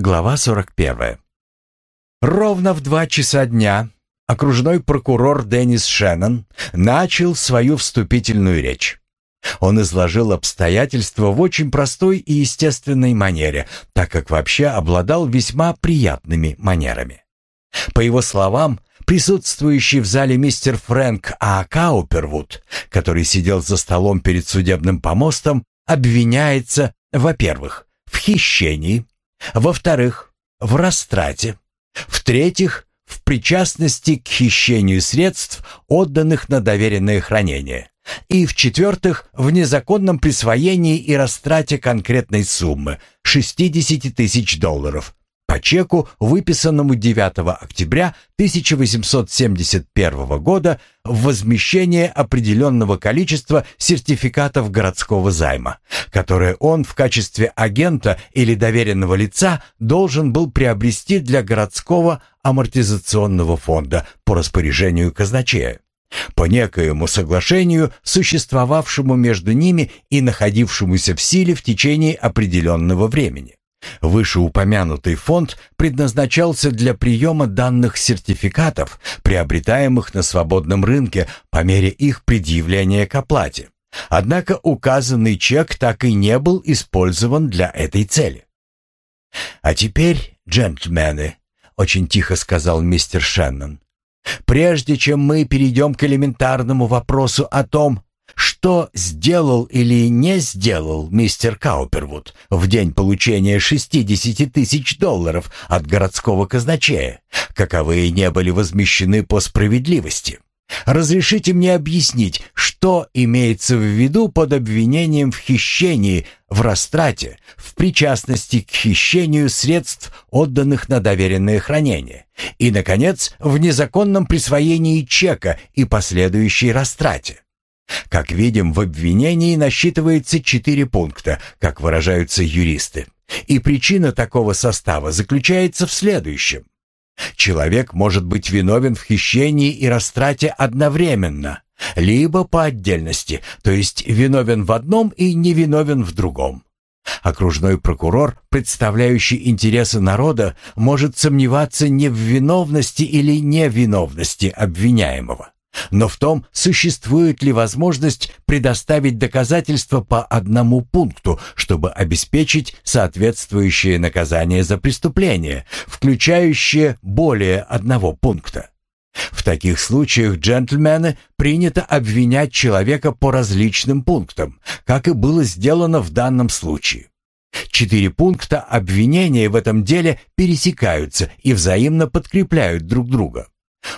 Глава 41. Ровно в два часа дня окружной прокурор Деннис Шеннон начал свою вступительную речь. Он изложил обстоятельства в очень простой и естественной манере, так как вообще обладал весьма приятными манерами. По его словам, присутствующий в зале мистер Фрэнк А. Каупервуд, который сидел за столом перед судебным помостом, обвиняется, во-первых, в хищении, во-вторых, в растрате, в-третьих, в причастности к хищению средств, отданных на доверенное хранение, и, в-четвертых, в незаконном присвоении и растрате конкретной суммы – 60 тысяч долларов, по чеку, выписанному 9 октября 1871 года в возмещение определенного количества сертификатов городского займа, которые он в качестве агента или доверенного лица должен был приобрести для городского амортизационного фонда по распоряжению казначея. По некоему соглашению, существовавшему между ними и находившемуся в силе в течение определенного времени. Вышеупомянутый фонд предназначался для приема данных сертификатов, приобретаемых на свободном рынке по мере их предъявления к оплате. Однако указанный чек так и не был использован для этой цели. «А теперь, джентльмены», — очень тихо сказал мистер Шеннон, «прежде чем мы перейдем к элементарному вопросу о том, что сделал или не сделал мистер Каупервуд в день получения 60 тысяч долларов от городского казначея, каковые не были возмещены по справедливости? Разрешите мне объяснить, что имеется в виду под обвинением в хищении, в растрате, в причастности к хищению средств, отданных на доверенное хранение, и, наконец, в незаконном присвоении чека и последующей растрате. Как видим, в обвинении насчитывается четыре пункта, как выражаются юристы. И причина такого состава заключается в следующем. Человек может быть виновен в хищении и растрате одновременно, либо по отдельности, то есть виновен в одном и невиновен в другом. Окружной прокурор, представляющий интересы народа, может сомневаться не в виновности или невиновности обвиняемого но в том, существует ли возможность предоставить доказательства по одному пункту, чтобы обеспечить соответствующее наказание за преступление, включающее более одного пункта. В таких случаях, джентльмены, принято обвинять человека по различным пунктам, как и было сделано в данном случае. Четыре пункта обвинения в этом деле пересекаются и взаимно подкрепляют друг друга.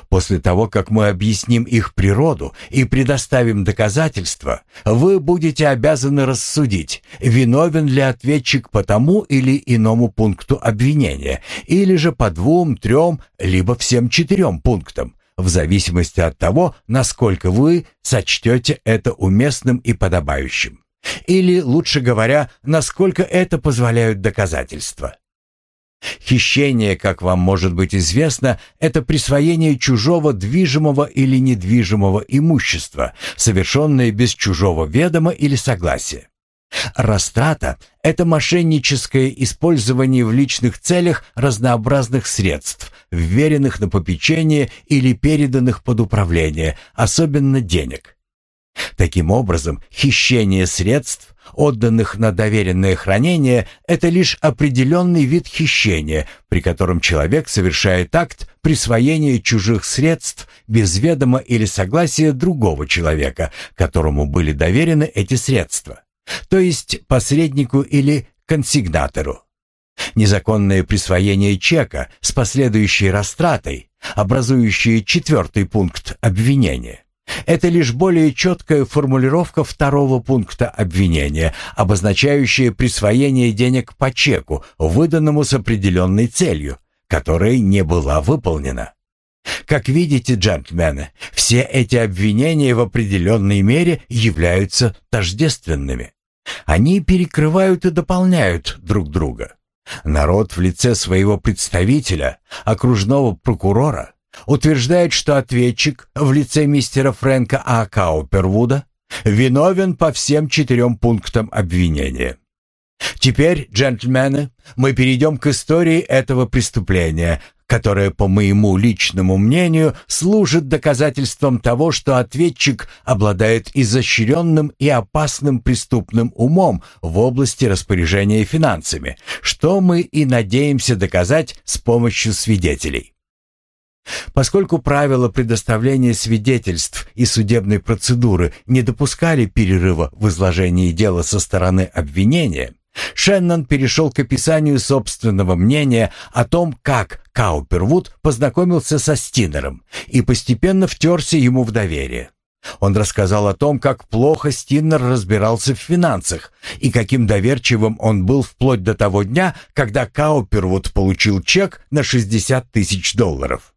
После того, как мы объясним их природу и предоставим доказательства, вы будете обязаны рассудить, виновен ли ответчик по тому или иному пункту обвинения, или же по двум, трем, либо всем четырем пунктам, в зависимости от того, насколько вы сочтете это уместным и подобающим. Или, лучше говоря, насколько это позволяют доказательства. Хищение, как вам может быть известно, это присвоение чужого движимого или недвижимого имущества, совершенное без чужого ведома или согласия. Растрата – это мошенническое использование в личных целях разнообразных средств, вверенных на попечение или переданных под управление, особенно денег. Таким образом, хищение средств отданных на доверенное хранение, это лишь определенный вид хищения, при котором человек совершает акт присвоения чужих средств без ведома или согласия другого человека, которому были доверены эти средства, то есть посреднику или консигнатору. Незаконное присвоение чека с последующей растратой, образующее четвертый пункт обвинения – это лишь более четкая формулировка второго пункта обвинения, обозначающая присвоение денег по чеку, выданному с определенной целью, которая не была выполнена. Как видите, джентльмены, все эти обвинения в определенной мере являются тождественными. Они перекрывают и дополняют друг друга. Народ в лице своего представителя, окружного прокурора, утверждает, что ответчик в лице мистера Фрэнка А. Каупервуда виновен по всем четырем пунктам обвинения. Теперь, джентльмены, мы перейдем к истории этого преступления, которое, по моему личному мнению, служит доказательством того, что ответчик обладает изощренным и опасным преступным умом в области распоряжения финансами, что мы и надеемся доказать с помощью свидетелей. Поскольку правила предоставления свидетельств и судебной процедуры не допускали перерыва в изложении дела со стороны обвинения, Шеннон перешел к описанию собственного мнения о том, как Каупервуд познакомился со Стинером и постепенно втерся ему в доверие. Он рассказал о том, как плохо Стиннер разбирался в финансах и каким доверчивым он был вплоть до того дня, когда Каупервуд получил чек на 60 тысяч долларов.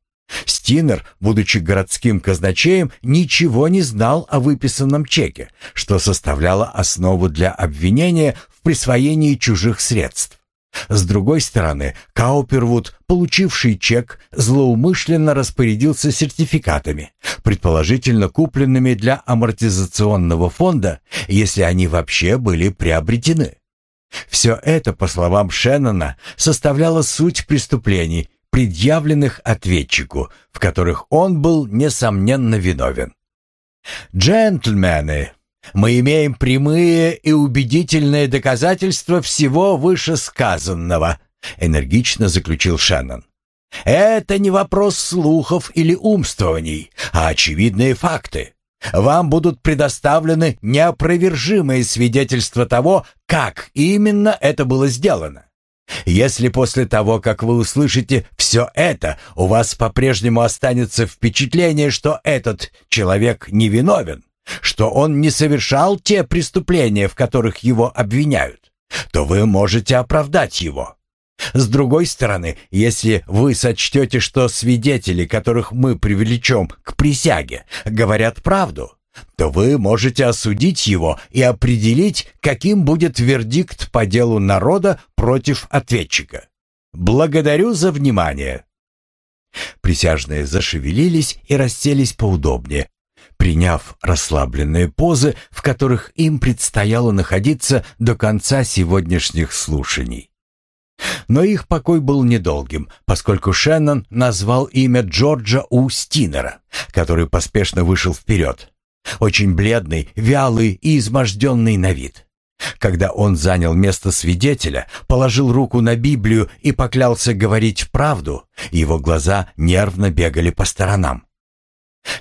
Стинер, будучи городским казначеем, ничего не знал о выписанном чеке, что составляло основу для обвинения в присвоении чужих средств. С другой стороны, Каупервуд, получивший чек, злоумышленно распорядился сертификатами, предположительно купленными для амортизационного фонда, если они вообще были приобретены. Все это, по словам Шеннона, составляло суть преступлений, предъявленных ответчику, в которых он был, несомненно, виновен. «Джентльмены, мы имеем прямые и убедительные доказательства всего вышесказанного», энергично заключил Шеннон. «Это не вопрос слухов или умствований, а очевидные факты. Вам будут предоставлены неопровержимые свидетельства того, как именно это было сделано. Если после того, как вы услышите все это, у вас по-прежнему останется впечатление, что этот человек невиновен, что он не совершал те преступления, в которых его обвиняют, то вы можете оправдать его. С другой стороны, если вы сочтете, что свидетели, которых мы привлечем к присяге, говорят правду, то вы можете осудить его и определить, каким будет вердикт по делу народа против ответчика. Благодарю за внимание. Присяжные зашевелились и расселись поудобнее, приняв расслабленные позы, в которых им предстояло находиться до конца сегодняшних слушаний. Но их покой был недолгим, поскольку Шеннон назвал имя Джорджа У. Стинера, который поспешно вышел вперед. Очень бледный, вялый и изможденный на вид. Когда он занял место свидетеля, положил руку на Библию и поклялся говорить правду, его глаза нервно бегали по сторонам.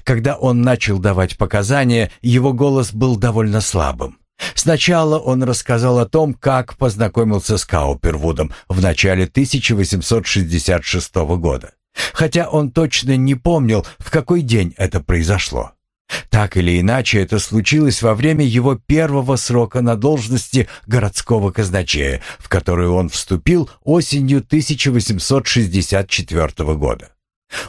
Когда он начал давать показания, его голос был довольно слабым. Сначала он рассказал о том, как познакомился с Каупервудом в начале 1866 года, хотя он точно не помнил, в какой день это произошло. Так или иначе, это случилось во время его первого срока на должности городского казначея, в которую он вступил осенью 1864 года.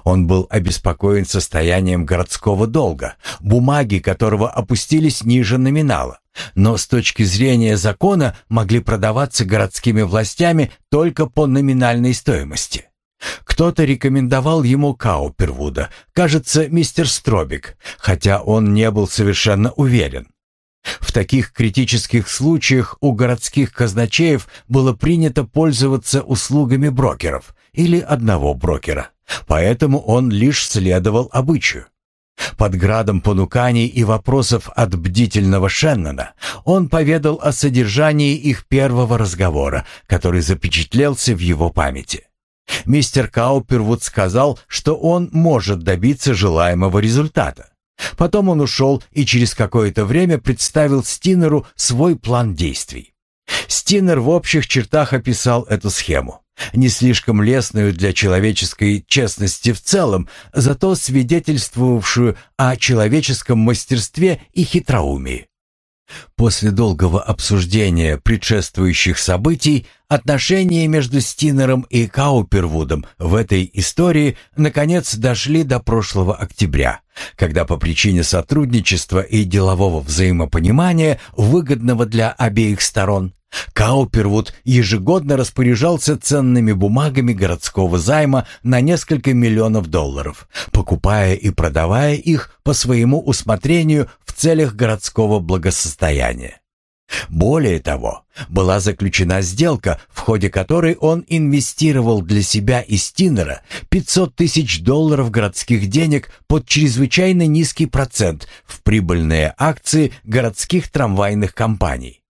Он был обеспокоен состоянием городского долга, бумаги которого опустились ниже номинала, но с точки зрения закона могли продаваться городскими властями только по номинальной стоимости. Кто-то рекомендовал ему Каупервуда, кажется, мистер Стробик, хотя он не был совершенно уверен. В таких критических случаях у городских казначеев было принято пользоваться услугами брокеров или одного брокера, поэтому он лишь следовал обычаю. Под градом понуканий и вопросов от бдительного Шеннона он поведал о содержании их первого разговора, который запечатлелся в его памяти. Мистер Каупервуд сказал, что он может добиться желаемого результата. Потом он ушел и через какое-то время представил Стинеру свой план действий. Стинер в общих чертах описал эту схему, не слишком лестную для человеческой честности в целом, зато свидетельствовавшую о человеческом мастерстве и хитроумии. После долгого обсуждения предшествующих событий отношения между Стинером и Каупервудом в этой истории наконец дошли до прошлого октября, когда по причине сотрудничества и делового взаимопонимания, выгодного для обеих сторон, Каупервуд ежегодно распоряжался ценными бумагами городского займа на несколько миллионов долларов, покупая и продавая их по своему усмотрению в целях городского благосостояния. Более того, была заключена сделка, в ходе которой он инвестировал для себя и Стинера 500 тысяч долларов городских денег под чрезвычайно низкий процент в прибыльные акции городских трамвайных компаний.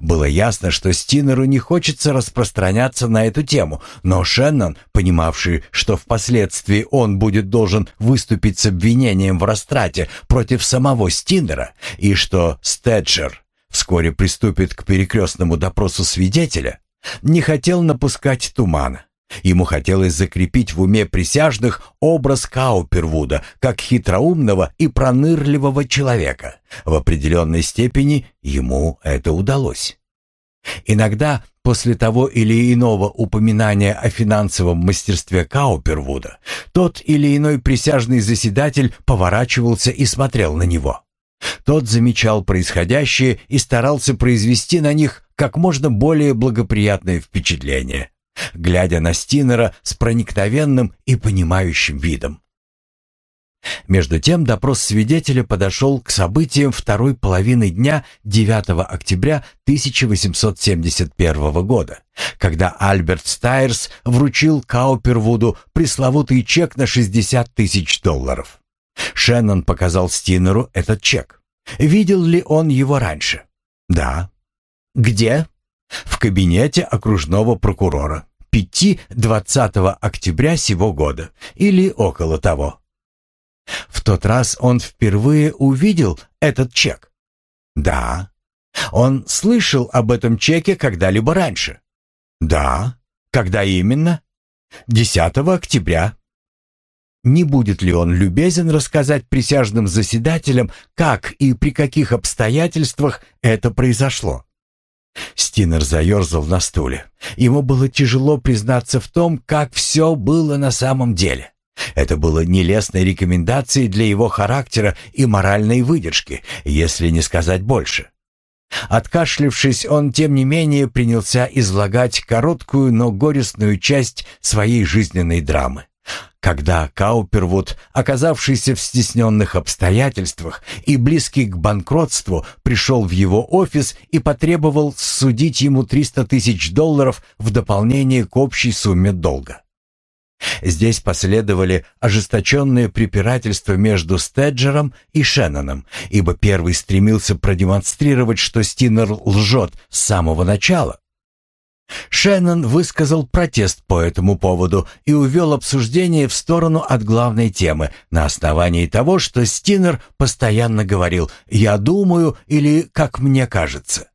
Было ясно, что Стинеру не хочется распространяться на эту тему, но Шеннон, понимавший, что впоследствии он будет должен выступить с обвинением в растрате против самого Стинера, и что Стеджер вскоре приступит к перекрестному допросу свидетеля, не хотел напускать тумана. Ему хотелось закрепить в уме присяжных образ Каупервуда как хитроумного и пронырливого человека. В определенной степени ему это удалось. Иногда после того или иного упоминания о финансовом мастерстве Каупервуда тот или иной присяжный заседатель поворачивался и смотрел на него. Тот замечал происходящее и старался произвести на них как можно более благоприятное впечатление, глядя на Стинера с проникновенным и понимающим видом. Между тем допрос свидетеля подошел к событиям второй половины дня 9 октября 1871 года, когда Альберт Стайерс вручил Каупервуду пресловутый чек на 60 тысяч долларов. Шеннон показал Стинеру этот чек. Видел ли он его раньше? Да. Где? В кабинете окружного прокурора. Пяти 20 октября сего года или около того. В тот раз он впервые увидел этот чек. Да. Он слышал об этом чеке когда-либо раньше. Да. Когда именно? 10 октября. Не будет ли он любезен рассказать присяжным заседателям, как и при каких обстоятельствах это произошло? Стинер заерзал на стуле. Ему было тяжело признаться в том, как все было на самом деле. Это было нелестной рекомендацией для его характера и моральной выдержки, если не сказать больше. Откашлившись, он, тем не менее, принялся излагать короткую, но горестную часть своей жизненной драмы. Когда Каупервуд, оказавшийся в стесненных обстоятельствах и близкий к банкротству, пришел в его офис и потребовал судить ему 300 тысяч долларов в дополнение к общей сумме долга. Здесь последовали ожесточенные препирательства между Стеджером и Шенноном, ибо первый стремился продемонстрировать, что Стинер лжет с самого начала, Шеннон высказал протест по этому поводу и увел обсуждение в сторону от главной темы на основании того, что Стинер постоянно говорил «я думаю» или «как мне кажется».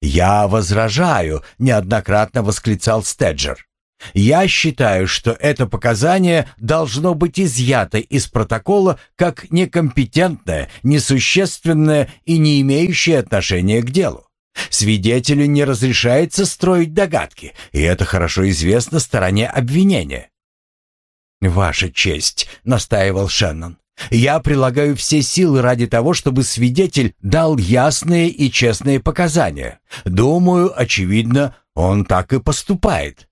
«Я возражаю», — неоднократно восклицал Стеджер. «Я считаю, что это показание должно быть изъято из протокола как некомпетентное, несущественное и не имеющее отношения к делу. Свидетелю не разрешается строить догадки, и это хорошо известно стороне обвинения. «Ваша честь», — настаивал Шеннон, — «я прилагаю все силы ради того, чтобы свидетель дал ясные и честные показания. Думаю, очевидно, он так и поступает».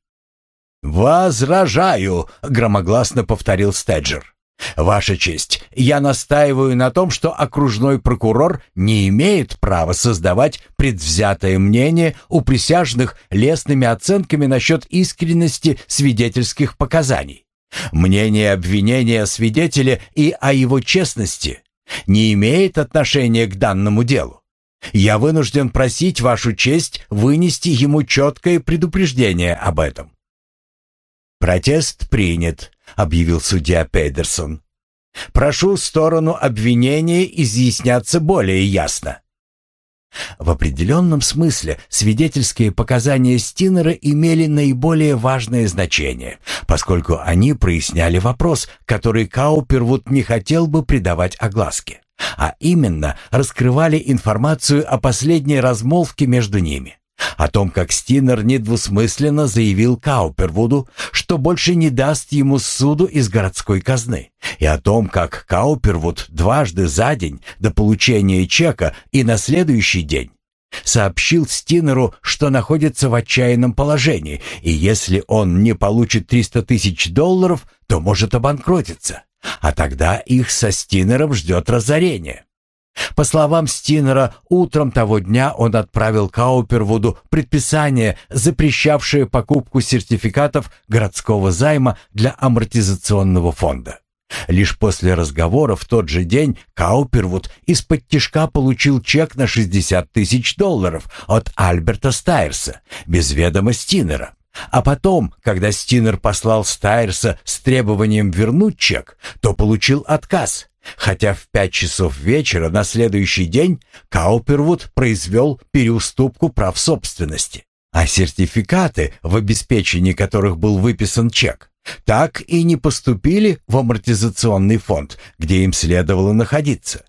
«Возражаю», — громогласно повторил Стеджер. «Ваша честь, я настаиваю на том, что окружной прокурор не имеет права создавать предвзятое мнение у присяжных лестными оценками насчет искренности свидетельских показаний. Мнение обвинения о свидетеле и о его честности не имеет отношения к данному делу. Я вынужден просить вашу честь вынести ему четкое предупреждение об этом». «Протест принят», — объявил судья Пейдерсон. «Прошу сторону обвинения изъясняться более ясно». В определенном смысле свидетельские показания Стинера имели наиболее важное значение, поскольку они проясняли вопрос, который Каупервуд не хотел бы придавать огласке, а именно раскрывали информацию о последней размолвке между ними о том, как Стинер недвусмысленно заявил Каупервуду, что больше не даст ему суду из городской казны, и о том, как Каупервуд дважды за день до получения чека и на следующий день сообщил Стинеру, что находится в отчаянном положении, и если он не получит 300 тысяч долларов, то может обанкротиться, а тогда их со Стинером ждет разорение. По словам Стинера, утром того дня он отправил Каупервуду предписание, запрещавшее покупку сертификатов городского займа для амортизационного фонда. Лишь после разговора в тот же день Каупервуд из-под тишка получил чек на 60 тысяч долларов от Альберта Стайерса, без ведома Стинера. А потом, когда Стинер послал Стайерса с требованием вернуть чек, то получил отказ, хотя в пять часов вечера на следующий день Каупервуд произвел переуступку прав собственности. А сертификаты, в обеспечении которых был выписан чек, так и не поступили в амортизационный фонд, где им следовало находиться.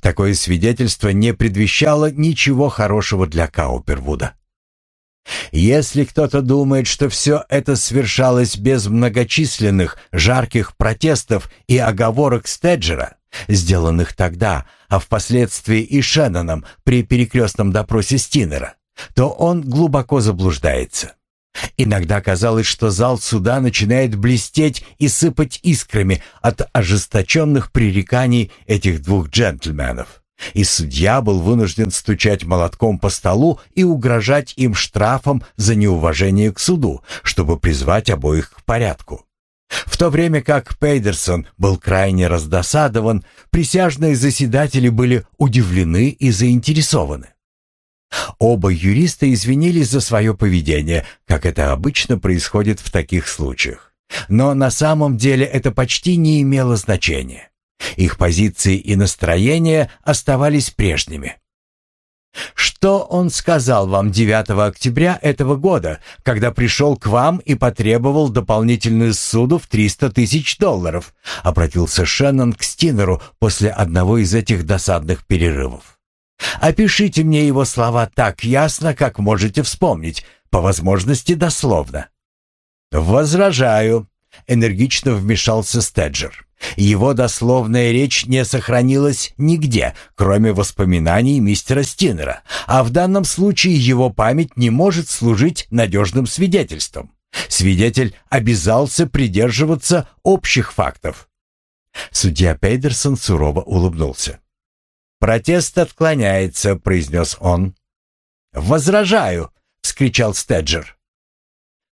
Такое свидетельство не предвещало ничего хорошего для Каупервуда. Если кто-то думает, что все это свершалось без многочисленных жарких протестов и оговорок Стеджера, сделанных тогда, а впоследствии и Шенноном при перекрестном допросе Стинера, то он глубоко заблуждается. Иногда казалось, что зал суда начинает блестеть и сыпать искрами от ожесточенных пререканий этих двух джентльменов. И судья был вынужден стучать молотком по столу и угрожать им штрафом за неуважение к суду, чтобы призвать обоих к порядку. В то время как Пейдерсон был крайне раздосадован, присяжные заседатели были удивлены и заинтересованы. Оба юриста извинились за свое поведение, как это обычно происходит в таких случаях. Но на самом деле это почти не имело значения. Их позиции и настроения оставались прежними. «Что он сказал вам 9 октября этого года, когда пришел к вам и потребовал дополнительную суду в 300 тысяч долларов?» — обратился Шеннон к Стинеру после одного из этих досадных перерывов. Опишите мне его слова так ясно, как можете вспомнить, по возможности дословно». «Возражаю», — энергично вмешался Стеджер. Его дословная речь не сохранилась нигде, кроме воспоминаний мистера Стинера, а в данном случае его память не может служить надежным свидетельством. Свидетель обязался придерживаться общих фактов. Судья Пейдерсон сурово улыбнулся. «Протест отклоняется», — произнес он. «Возражаю», — вскричал Стеджер.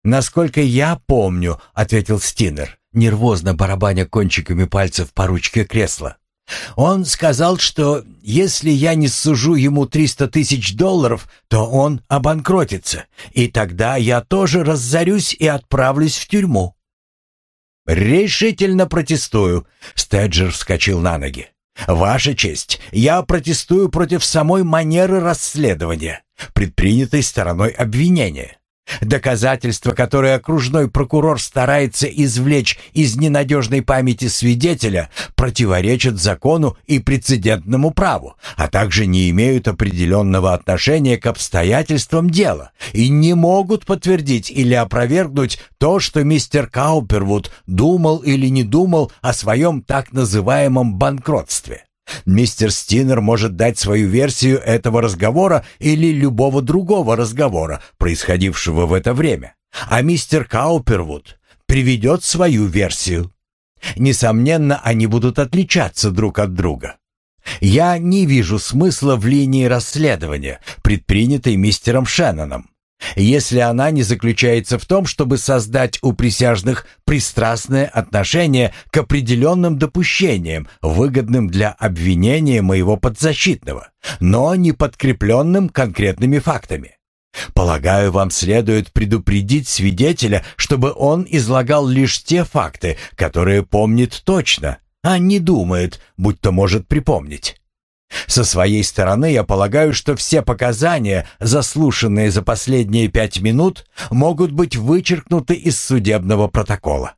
«Насколько я помню», — ответил Стинер, нервозно барабаня кончиками пальцев по ручке кресла. «Он сказал, что если я не сужу ему триста тысяч долларов, то он обанкротится, и тогда я тоже разорюсь и отправлюсь в тюрьму». «Решительно протестую», — Стеджер вскочил на ноги. «Ваша честь, я протестую против самой манеры расследования, предпринятой стороной обвинения. Доказательства, которые окружной прокурор старается извлечь из ненадежной памяти свидетеля, противоречат закону и прецедентному праву, а также не имеют определенного отношения к обстоятельствам дела и не могут подтвердить или опровергнуть то, что мистер Каупервуд думал или не думал о своем так называемом банкротстве. Мистер Стинер может дать свою версию этого разговора или любого другого разговора, происходившего в это время, а мистер Каупервуд приведет свою версию. Несомненно, они будут отличаться друг от друга. Я не вижу смысла в линии расследования, предпринятой мистером Шенноном если она не заключается в том, чтобы создать у присяжных пристрастное отношение к определенным допущениям, выгодным для обвинения моего подзащитного, но не подкрепленным конкретными фактами. Полагаю, вам следует предупредить свидетеля, чтобы он излагал лишь те факты, которые помнит точно, а не думает, будто может припомнить. Со своей стороны я полагаю, что все показания, заслушанные за последние пять минут, могут быть вычеркнуты из судебного протокола.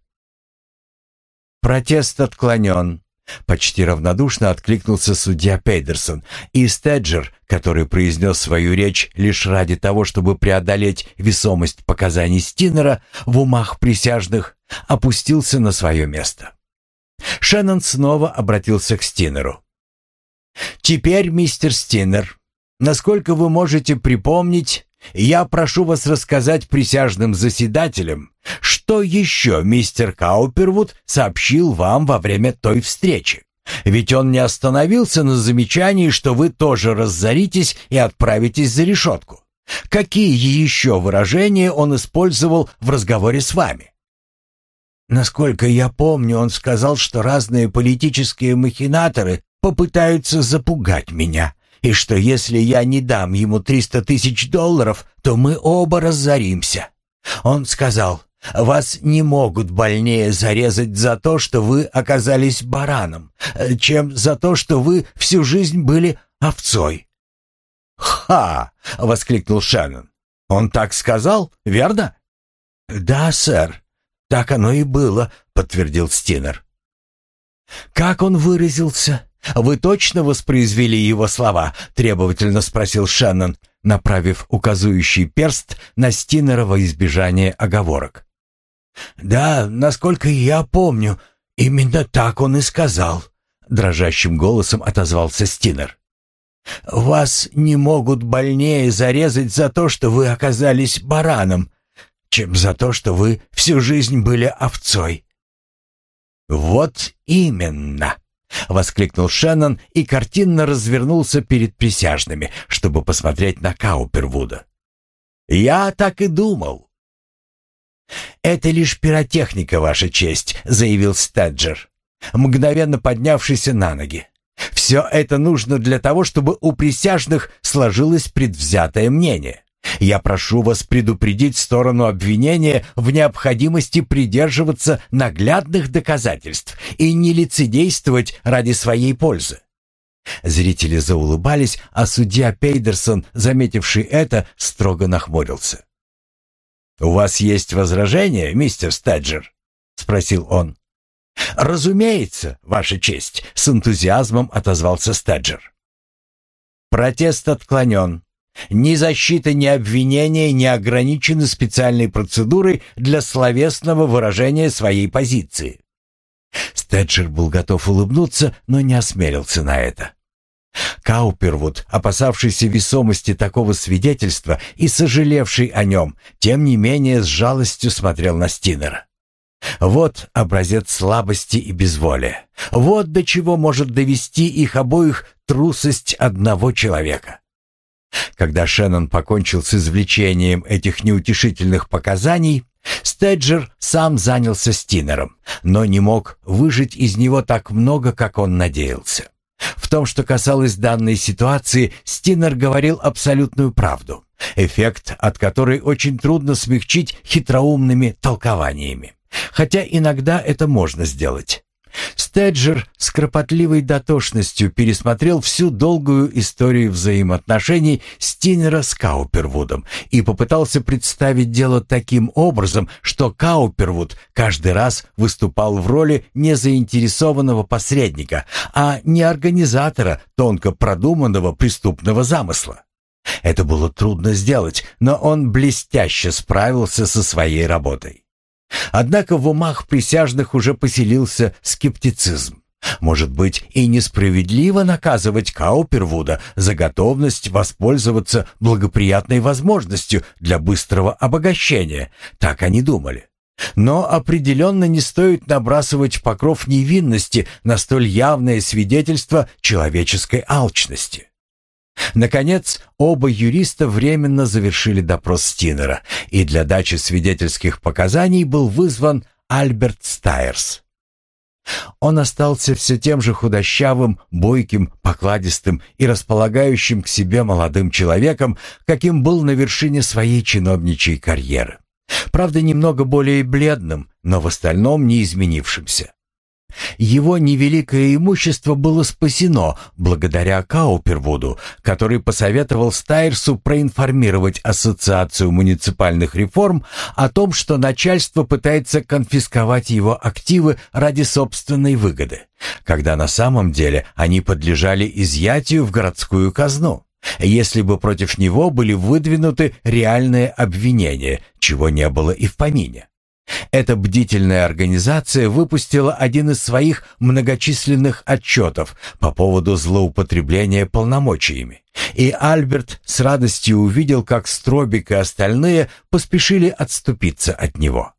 Протест отклонен. Почти равнодушно откликнулся судья Пейдерсон, и Стеджер, который произнес свою речь лишь ради того, чтобы преодолеть весомость показаний Стинера в умах присяжных, опустился на свое место. Шеннон снова обратился к Стинеру. Теперь, мистер Стинер, насколько вы можете припомнить, я прошу вас рассказать присяжным заседателям, что еще мистер Каупервуд сообщил вам во время той встречи, Ведь он не остановился на замечании, что вы тоже разоритесь и отправитесь за решетку. Какие еще выражения он использовал в разговоре с вами? Насколько я помню, он сказал, что разные политические махинаторы попытаются запугать меня, и что если я не дам ему 300 тысяч долларов, то мы оба разоримся. Он сказал, вас не могут больнее зарезать за то, что вы оказались бараном, чем за то, что вы всю жизнь были овцой. «Ха!» — воскликнул Шеннон. «Он так сказал, верно?» «Да, сэр. Так оно и было», — подтвердил Стинер. «Как он выразился? Вы точно воспроизвели его слова?» — требовательно спросил Шеннон, направив указующий перст на Стинера во избежание оговорок. «Да, насколько я помню, именно так он и сказал», — дрожащим голосом отозвался Стинер. «Вас не могут больнее зарезать за то, что вы оказались бараном, чем за то, что вы всю жизнь были овцой». «Вот именно!» — воскликнул Шеннон и картинно развернулся перед присяжными, чтобы посмотреть на Каупервуда. «Я так и думал. «Это лишь пиротехника, Ваша честь», — заявил Стеджер, мгновенно поднявшийся на ноги. «Все это нужно для того, чтобы у присяжных сложилось предвзятое мнение. Я прошу вас предупредить сторону обвинения в необходимости придерживаться наглядных доказательств и не лицедействовать ради своей пользы». Зрители заулыбались, а судья Пейдерсон, заметивший это, строго нахмурился. «У вас есть возражения, мистер Стаджер?» — спросил он. «Разумеется, Ваша честь», — с энтузиазмом отозвался Стаджер. «Протест отклонен. Ни защита, ни обвинение не ограничены специальной процедурой для словесного выражения своей позиции». Стеджер был готов улыбнуться, но не осмелился на это. Каупервуд, опасавшийся весомости такого свидетельства и сожалевший о нем, тем не менее с жалостью смотрел на Стинера. Вот образец слабости и безволия. Вот до чего может довести их обоих трусость одного человека. Когда Шеннон покончил с извлечением этих неутешительных показаний, Стеджер сам занялся Стинером, но не мог выжить из него так много, как он надеялся. В том, что касалось данной ситуации, Стинер говорил абсолютную правду, эффект от которой очень трудно смягчить хитроумными толкованиями. Хотя иногда это можно сделать. Стеджер с кропотливой дотошностью пересмотрел всю долгую историю взаимоотношений Стинера с Каупервудом и попытался представить дело таким образом, что Каупервуд каждый раз выступал в роли не заинтересованного посредника, а не организатора тонко продуманного преступного замысла. Это было трудно сделать, но он блестяще справился со своей работой. Однако в умах присяжных уже поселился скептицизм. Может быть, и несправедливо наказывать Каупервуда за готовность воспользоваться благоприятной возможностью для быстрого обогащения, так они думали. Но определенно не стоит набрасывать покров невинности на столь явное свидетельство человеческой алчности. Наконец, оба юриста временно завершили допрос Стинера, и для дачи свидетельских показаний был вызван Альберт Стайерс. Он остался все тем же худощавым, бойким, покладистым и располагающим к себе молодым человеком, каким был на вершине своей чиновничьей карьеры. Правда, немного более бледным, но в остальном не изменившимся. Его невеликое имущество было спасено благодаря Каупервуду, который посоветовал Стайрсу проинформировать Ассоциацию муниципальных реформ о том, что начальство пытается конфисковать его активы ради собственной выгоды, когда на самом деле они подлежали изъятию в городскую казну если бы против него были выдвинуты реальные обвинения, чего не было и в помине. Эта бдительная организация выпустила один из своих многочисленных отчетов по поводу злоупотребления полномочиями. И Альберт с радостью увидел, как Стробик и остальные поспешили отступиться от него.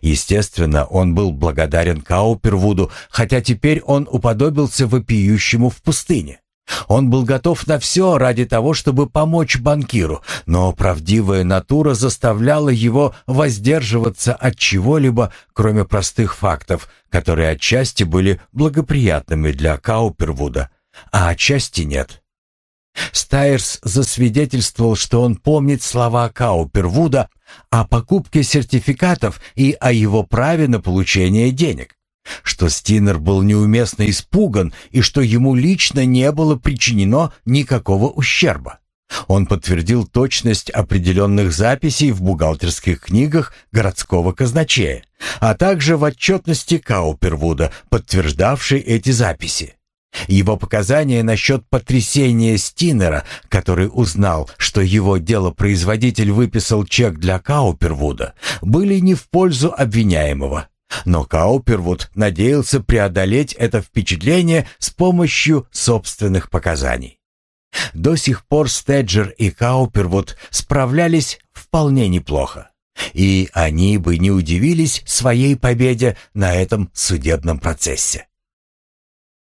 Естественно, он был благодарен Каупервуду, хотя теперь он уподобился вопиющему в пустыне. Он был готов на все ради того, чтобы помочь банкиру, но правдивая натура заставляла его воздерживаться от чего-либо, кроме простых фактов, которые отчасти были благоприятными для Каупервуда, а отчасти нет. Стайерс засвидетельствовал, что он помнит слова Каупервуда о покупке сертификатов и о его праве на получение денег, что Стинер был неуместно испуган и что ему лично не было причинено никакого ущерба. Он подтвердил точность определенных записей в бухгалтерских книгах городского казначея, а также в отчетности Каупервуда, подтверждавшей эти записи. Его показания насчет потрясения Стинера, который узнал, что его делопроизводитель выписал чек для Каупервуда, были не в пользу обвиняемого. Но Каупервуд надеялся преодолеть это впечатление с помощью собственных показаний. До сих пор Стеджер и Каупервуд справлялись вполне неплохо, и они бы не удивились своей победе на этом судебном процессе.